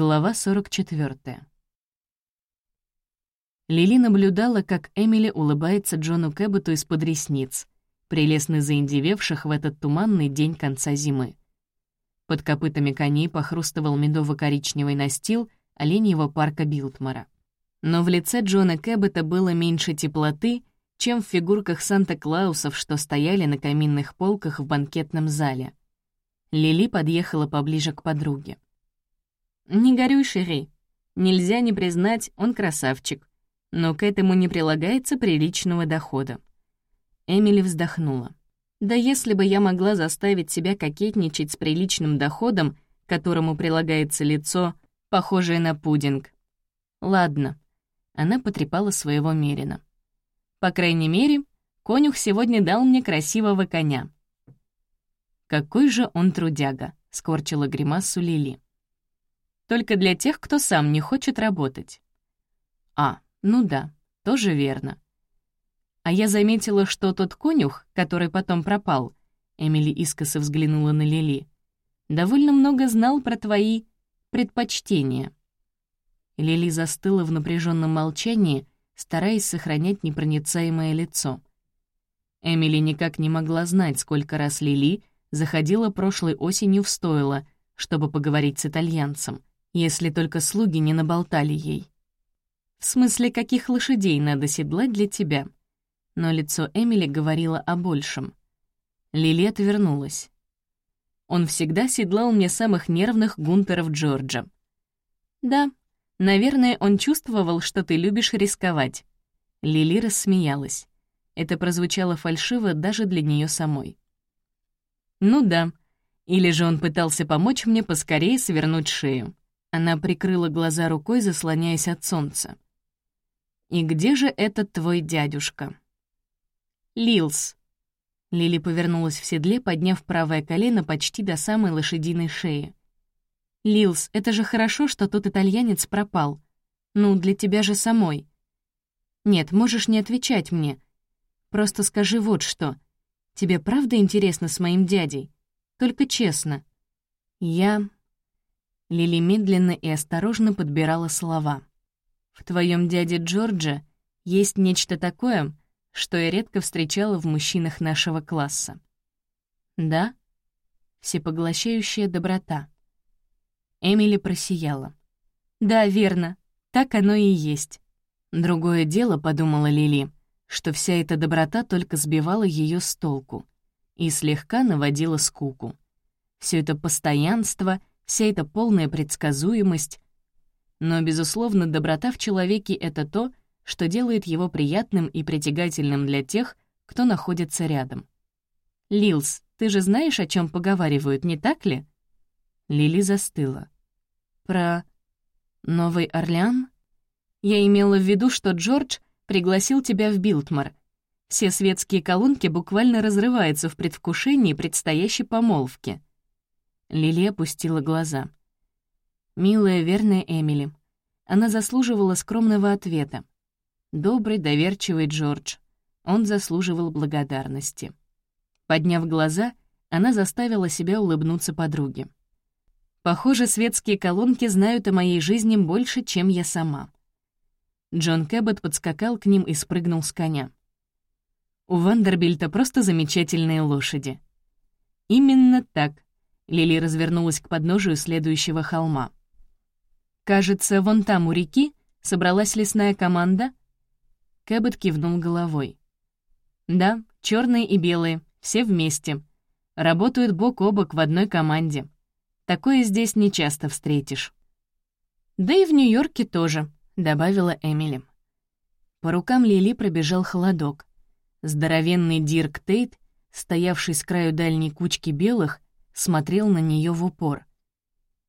Глава 44. Лили наблюдала, как Эмили улыбается Джону Кэбботу из-под ресниц, прелестно заиндевевших в этот туманный день конца зимы. Под копытами коней похрустывал медово-коричневый настил оленьего парка Билтмара. Но в лице Джона Кэббота было меньше теплоты, чем в фигурках Санта-Клаусов, что стояли на каминных полках в банкетном зале. Лили подъехала поближе к подруге. «Не горюй, Шери. Нельзя не признать, он красавчик. Но к этому не прилагается приличного дохода». Эмили вздохнула. «Да если бы я могла заставить себя кокетничать с приличным доходом, которому прилагается лицо, похожее на пудинг. Ладно». Она потрепала своего Мерина. «По крайней мере, конюх сегодня дал мне красивого коня». «Какой же он трудяга», — скорчила гримасу Лили. Только для тех, кто сам не хочет работать. А, ну да, тоже верно. А я заметила, что тот конюх, который потом пропал, Эмили искоса взглянула на Лили, довольно много знал про твои предпочтения. Лили застыла в напряженном молчании, стараясь сохранять непроницаемое лицо. Эмили никак не могла знать, сколько раз Лили заходила прошлой осенью в стойло, чтобы поговорить с итальянцем если только слуги не наболтали ей. В смысле, каких лошадей надо седлать для тебя? Но лицо Эмили говорило о большем. Лили отвернулась. Он всегда седлал мне самых нервных гунтеров Джорджа. Да, наверное, он чувствовал, что ты любишь рисковать. Лили рассмеялась. Это прозвучало фальшиво даже для нее самой. Ну да, или же он пытался помочь мне поскорее свернуть шею. Она прикрыла глаза рукой, заслоняясь от солнца. «И где же этот твой дядюшка?» «Лилс». Лили повернулась в седле, подняв правое колено почти до самой лошадиной шеи. «Лилс, это же хорошо, что тот итальянец пропал. Ну, для тебя же самой. Нет, можешь не отвечать мне. Просто скажи вот что. Тебе правда интересно с моим дядей? Только честно. Я Лили медленно и осторожно подбирала слова. «В твоем дяде Джорджа есть нечто такое, что я редко встречала в мужчинах нашего класса». «Да?» Всепоглощающая доброта. Эмили просияла. «Да, верно. Так оно и есть». Другое дело, подумала Лили, что вся эта доброта только сбивала ее с толку и слегка наводила скуку. Все это постоянство вся эта полная предсказуемость. Но, безусловно, доброта в человеке — это то, что делает его приятным и притягательным для тех, кто находится рядом. «Лилс, ты же знаешь, о чем поговаривают, не так ли?» Лили застыла. «Про Новый Орлеан?» «Я имела в виду, что Джордж пригласил тебя в Билтмар. Все светские колонки буквально разрываются в предвкушении предстоящей помолвки. Лили опустила глаза. Милая, верная Эмили. Она заслуживала скромного ответа. Добрый, доверчивый Джордж. Он заслуживал благодарности. Подняв глаза, она заставила себя улыбнуться подруге. «Похоже, светские колонки знают о моей жизни больше, чем я сама». Джон Кэббот подскакал к ним и спрыгнул с коня. «У Вандербильта просто замечательные лошади». «Именно так», Лили развернулась к подножию следующего холма. «Кажется, вон там у реки собралась лесная команда?» Кэббет кивнул головой. «Да, черные и белые, все вместе. Работают бок о бок в одной команде. Такое здесь нечасто встретишь». «Да и в Нью-Йорке тоже», — добавила Эмили. По рукам Лили пробежал холодок. Здоровенный Дирк Тейт, стоявший с краю дальней кучки белых, смотрел на нее в упор.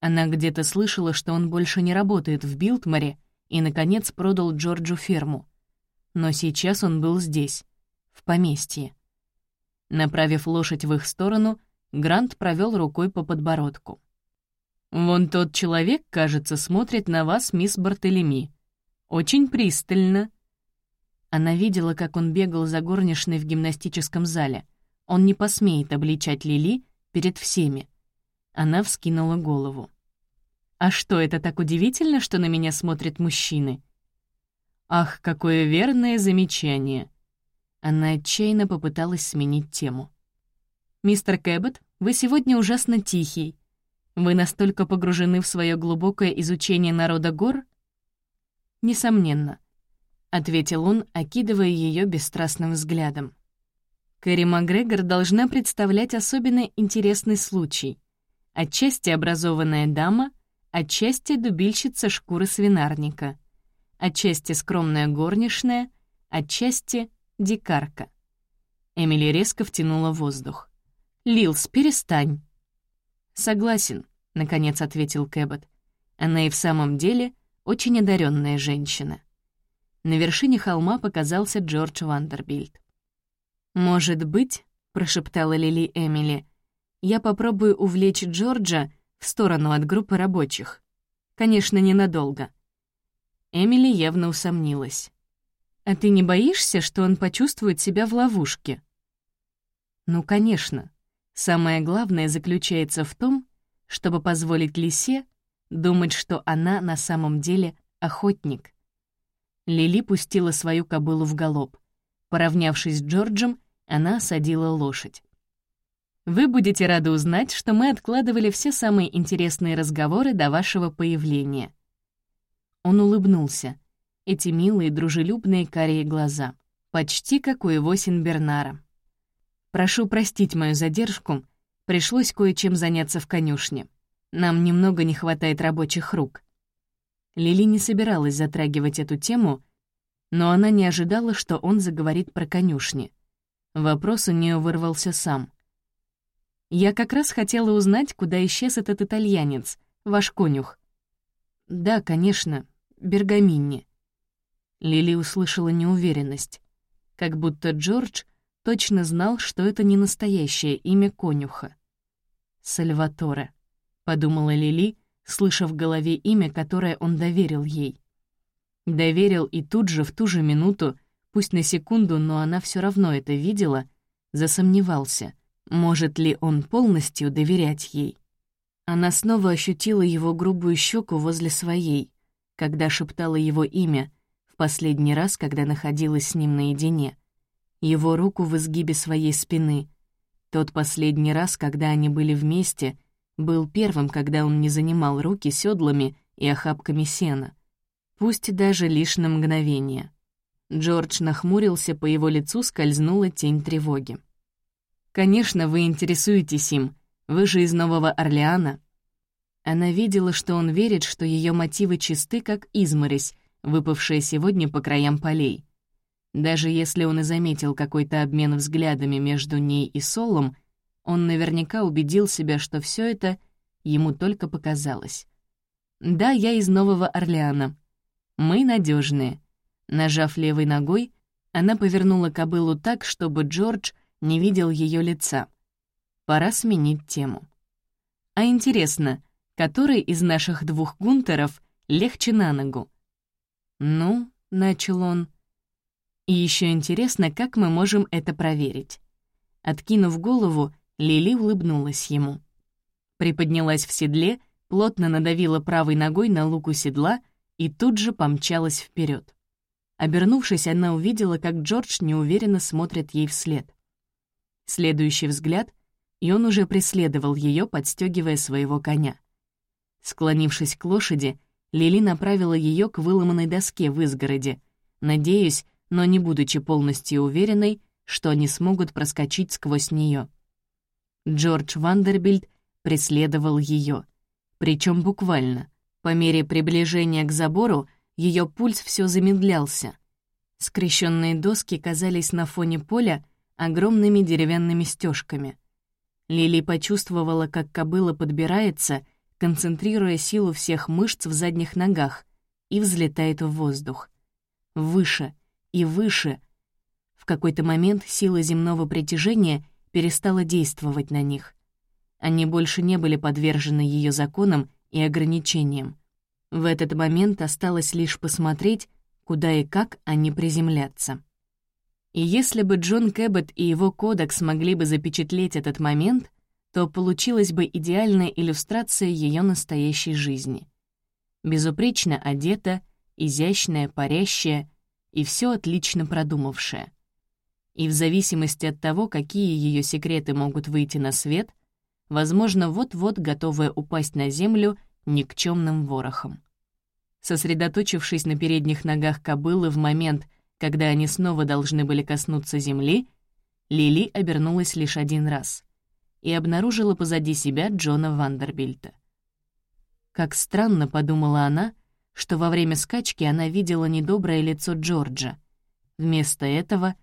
Она где-то слышала, что он больше не работает в Билтморе и, наконец, продал Джорджу ферму. Но сейчас он был здесь, в поместье. Направив лошадь в их сторону, Грант провел рукой по подбородку. «Вон тот человек, кажется, смотрит на вас, мисс Бартелеми. Очень пристально». Она видела, как он бегал за горничной в гимнастическом зале. Он не посмеет обличать Лили перед всеми. Она вскинула голову. А что, это так удивительно, что на меня смотрят мужчины? Ах, какое верное замечание. Она отчаянно попыталась сменить тему. «Мистер Кэббот, вы сегодня ужасно тихий. Вы настолько погружены в свое глубокое изучение народа гор?» «Несомненно», — ответил он, окидывая ее бесстрастным взглядом. Кэрри Макгрегор должна представлять особенно интересный случай. Отчасти образованная дама, отчасти дубильщица шкуры свинарника, отчасти скромная горничная, отчасти дикарка. Эмили резко втянула воздух. «Лилс, перестань!» «Согласен», — наконец ответил Кэббот. Она и в самом деле очень одаренная женщина. На вершине холма показался Джордж Вандербильд. «Может быть», — прошептала Лили Эмили, «я попробую увлечь Джорджа в сторону от группы рабочих. Конечно, ненадолго». Эмили явно усомнилась. «А ты не боишься, что он почувствует себя в ловушке?» «Ну, конечно. Самое главное заключается в том, чтобы позволить лисе думать, что она на самом деле охотник». Лили пустила свою кобылу в галоп. Поравнявшись с Джорджем, она осадила лошадь. «Вы будете рады узнать, что мы откладывали все самые интересные разговоры до вашего появления». Он улыбнулся. Эти милые, дружелюбные карие глаза. Почти как у его Синбернара. «Прошу простить мою задержку. Пришлось кое-чем заняться в конюшне. Нам немного не хватает рабочих рук». Лили не собиралась затрагивать эту тему, но она не ожидала, что он заговорит про конюшни. Вопрос у нее вырвался сам. «Я как раз хотела узнать, куда исчез этот итальянец, ваш конюх». «Да, конечно, Бергаминни». Лили услышала неуверенность, как будто Джордж точно знал, что это не настоящее имя конюха. «Сальваторе», — подумала Лили, слыша в голове имя, которое он доверил ей. Доверил и тут же, в ту же минуту, пусть на секунду, но она все равно это видела, засомневался, может ли он полностью доверять ей. Она снова ощутила его грубую щеку возле своей, когда шептала его имя, в последний раз, когда находилась с ним наедине. Его руку в изгибе своей спины. Тот последний раз, когда они были вместе — был первым, когда он не занимал руки седлами и охапками сена. Пусть даже лишь на мгновение. Джордж нахмурился, по его лицу скользнула тень тревоги. «Конечно, вы интересуетесь им. Вы же из Нового Орлеана». Она видела, что он верит, что ее мотивы чисты, как изморозь, выпавшая сегодня по краям полей. Даже если он и заметил какой-то обмен взглядами между ней и Солом, он наверняка убедил себя, что все это ему только показалось. «Да, я из Нового Орлеана. Мы надежные. Нажав левой ногой, она повернула кобылу так, чтобы Джордж не видел ее лица. Пора сменить тему. А интересно, который из наших двух гунтеров легче на ногу? Ну, — начал он. И еще интересно, как мы можем это проверить. Откинув голову, Лили улыбнулась ему. Приподнялась в седле, плотно надавила правой ногой на луку седла и тут же помчалась вперед. Обернувшись, она увидела, как Джордж неуверенно смотрит ей вслед. Следующий взгляд, и он уже преследовал ее, подстегивая своего коня. Склонившись к лошади, Лили направила ее к выломанной доске в изгороде, надеясь, но не будучи полностью уверенной, что они смогут проскочить сквозь нее. Джордж Вандербильд преследовал ее, причем буквально. По мере приближения к забору ее пульс все замедлялся. Скрещенные доски казались на фоне поля огромными деревянными стежками. Лили почувствовала, как кобыла подбирается, концентрируя силу всех мышц в задних ногах, и взлетает в воздух. Выше и выше. В какой-то момент сила земного притяжения перестала действовать на них. Они больше не были подвержены ее законам и ограничениям. В этот момент осталось лишь посмотреть, куда и как они приземлятся. И если бы Джон Кэббет и его кодекс смогли бы запечатлеть этот момент, то получилась бы идеальная иллюстрация ее настоящей жизни. Безупречно одета, изящная, парящая и все отлично продумавшая. И в зависимости от того, какие ее секреты могут выйти на свет, возможно, вот-вот готовая упасть на землю никчемным ворохом. Сосредоточившись на передних ногах кобылы в момент, когда они снова должны были коснуться земли, Лили обернулась лишь один раз и обнаружила позади себя Джона Вандербильта. Как странно, подумала она, что во время скачки она видела недоброе лицо Джорджа. Вместо этого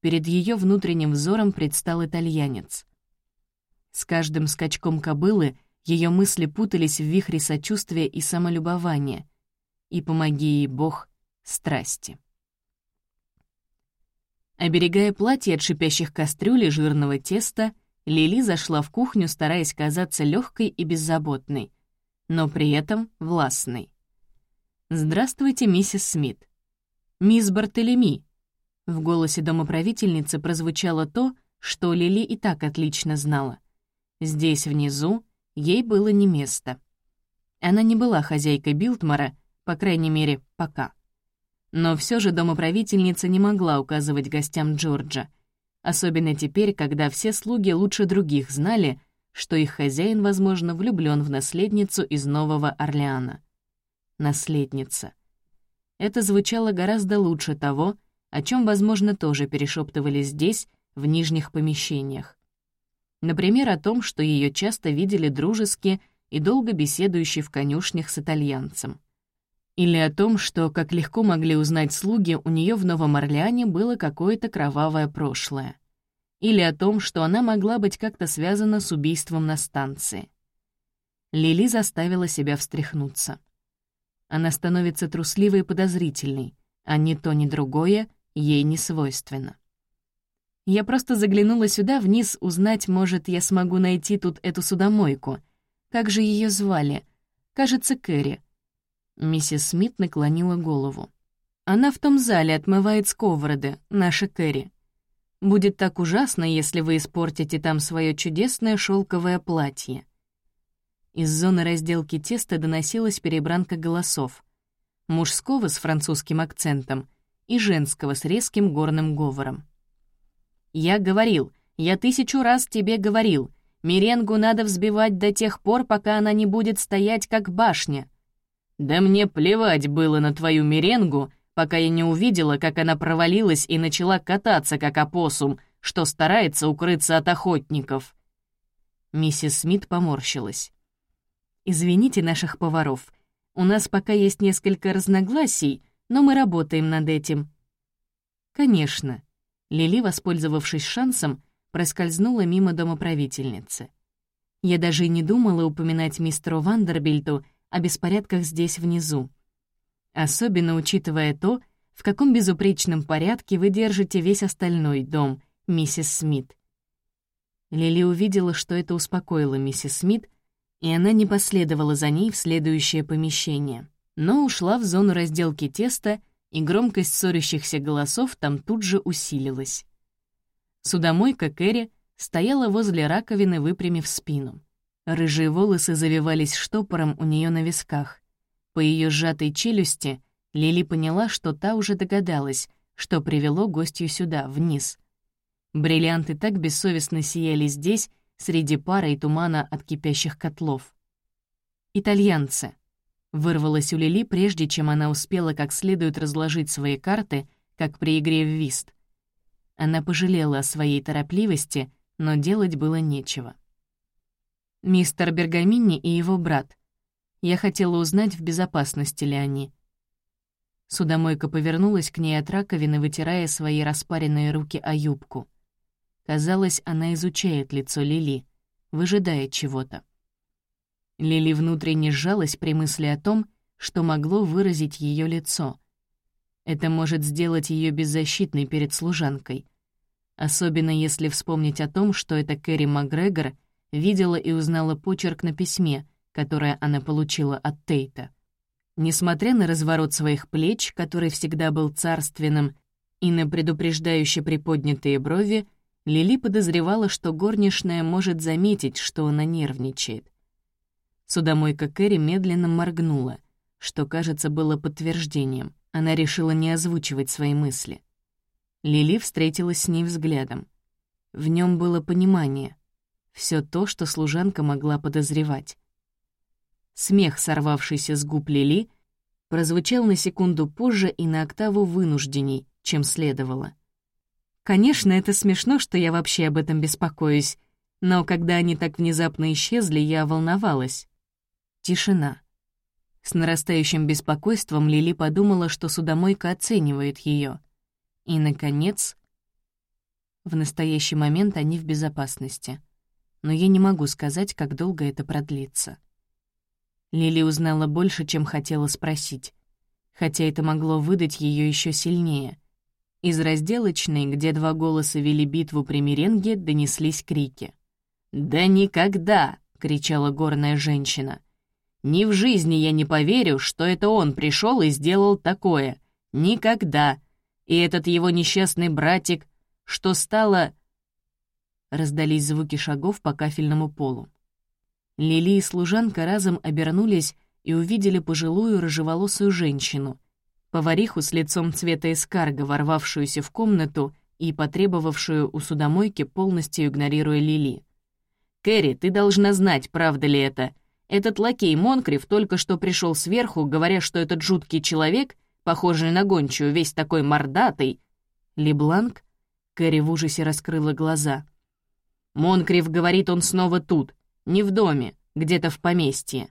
перед ее внутренним взором предстал итальянец. С каждым скачком кобылы ее мысли путались в вихре сочувствия и самолюбования, и помоги ей Бог страсти. Оберегая платье от шипящих кастрюль жирного теста, Лили зашла в кухню, стараясь казаться легкой и беззаботной, но при этом властной. «Здравствуйте, миссис Смит». «Мисс Бартелеми». В голосе домоправительницы прозвучало то, что Лили и так отлично знала. Здесь, внизу, ей было не место. Она не была хозяйкой Билтмара, по крайней мере, пока. Но все же домоправительница не могла указывать гостям Джорджа, особенно теперь, когда все слуги лучше других знали, что их хозяин, возможно, влюблен в наследницу из Нового Орлеана. Наследница. Это звучало гораздо лучше того, о чем, возможно, тоже перешептывали здесь, в нижних помещениях. Например, о том, что ее часто видели дружески и долго беседующие в конюшнях с итальянцем. Или о том, что, как легко могли узнать слуги, у нее в Новом Орлеане было какое-то кровавое прошлое. Или о том, что она могла быть как-то связана с убийством на станции. Лили заставила себя встряхнуться. Она становится трусливой и подозрительной, а ни то, ни другое ей не свойственно. Я просто заглянула сюда вниз узнать, может, я смогу найти тут эту судомойку. Как же ее звали? Кажется, Кэрри. Миссис Смит наклонила голову. «Она в том зале отмывает сковороды, наша Кэрри. Будет так ужасно, если вы испортите там свое чудесное шелковое платье». Из зоны разделки теста доносилась перебранка голосов. Мужского с французским акцентом и женского с резким горным говором. «Я говорил, я тысячу раз тебе говорил, меренгу надо взбивать до тех пор, пока она не будет стоять как башня. «Да мне плевать было на твою меренгу, пока я не увидела, как она провалилась и начала кататься, как опоссум, что старается укрыться от охотников». Миссис Смит поморщилась. «Извините наших поваров. У нас пока есть несколько разногласий, но мы работаем над этим». «Конечно». Лили, воспользовавшись шансом, проскользнула мимо домоправительницы. Я даже не думала упоминать мистеру Вандербильту о беспорядках здесь внизу. Особенно учитывая то, в каком безупречном порядке вы держите весь остальной дом, миссис Смит. Лили увидела, что это успокоило миссис Смит, и она не последовала за ней в следующее помещение, но ушла в зону разделки теста, и громкость ссорящихся голосов там тут же усилилась. Судомойка Кэрри стояла возле раковины, выпрямив спину. Рыжие волосы завивались штопором у нее на висках. По ее сжатой челюсти Лили поняла, что та уже догадалась, что привело гостью сюда, вниз. Бриллианты так бессовестно сияли здесь, среди пара и тумана от кипящих котлов. «Итальянцы», — вырвалась у Лили, прежде чем она успела как следует разложить свои карты, как при игре в вист. Она пожалела о своей торопливости, но делать было нечего. Мистер Бергамини и его брат. Я хотела узнать, в безопасности ли они. Судомойка повернулась к ней от раковины, вытирая свои распаренные руки о юбку. Казалось, она изучает лицо Лили, выжидая чего-то. Лили внутренне сжалась при мысли о том, что могло выразить ее лицо. Это может сделать ее беззащитной перед служанкой. Особенно если вспомнить о том, что это Кэрри Макгрегор видела и узнала почерк на письме, которое она получила от Тейта. Несмотря на разворот своих плеч, который всегда был царственным, и на предупреждающе приподнятые брови, Лили подозревала, что горничная может заметить, что она нервничает. Судомойка Кэрри медленно моргнула, что, кажется, было подтверждением. Она решила не озвучивать свои мысли. Лили встретилась с ней взглядом. В нем было понимание. все то, что служанка могла подозревать. Смех, сорвавшийся с губ Лили, прозвучал на секунду позже и на октаву вынужденней, чем следовало. Конечно, это смешно, что я вообще об этом беспокоюсь, но когда они так внезапно исчезли, я волновалась. Тишина. С нарастающим беспокойством Лили подумала, что судомойка оценивает ее. И, наконец, в настоящий момент они в безопасности. Но я не могу сказать, как долго это продлится. Лили узнала больше, чем хотела спросить, хотя это могло выдать ее еще сильнее. Из разделочной, где два голоса вели битву при меренге, донеслись крики. «Да никогда!» — кричала горная женщина. «Ни в жизни я не поверю, что это он пришел и сделал такое. Никогда! И этот его несчастный братик, что стало...» Раздались звуки шагов по кафельному полу. Лили и служанка разом обернулись и увидели пожилую рыжеволосую женщину, повариху с лицом цвета эскарга, ворвавшуюся в комнату и потребовавшую у судомойки, полностью игнорируя Лили. «Кэрри, ты должна знать, правда ли это. Этот лакей Монкрив только что пришел сверху, говоря, что этот жуткий человек, похожий на гончую, весь такой мордатый...» Лебланк? Кэрри в ужасе раскрыла глаза. «Монкрив говорит, он снова тут. Не в доме, где-то в поместье.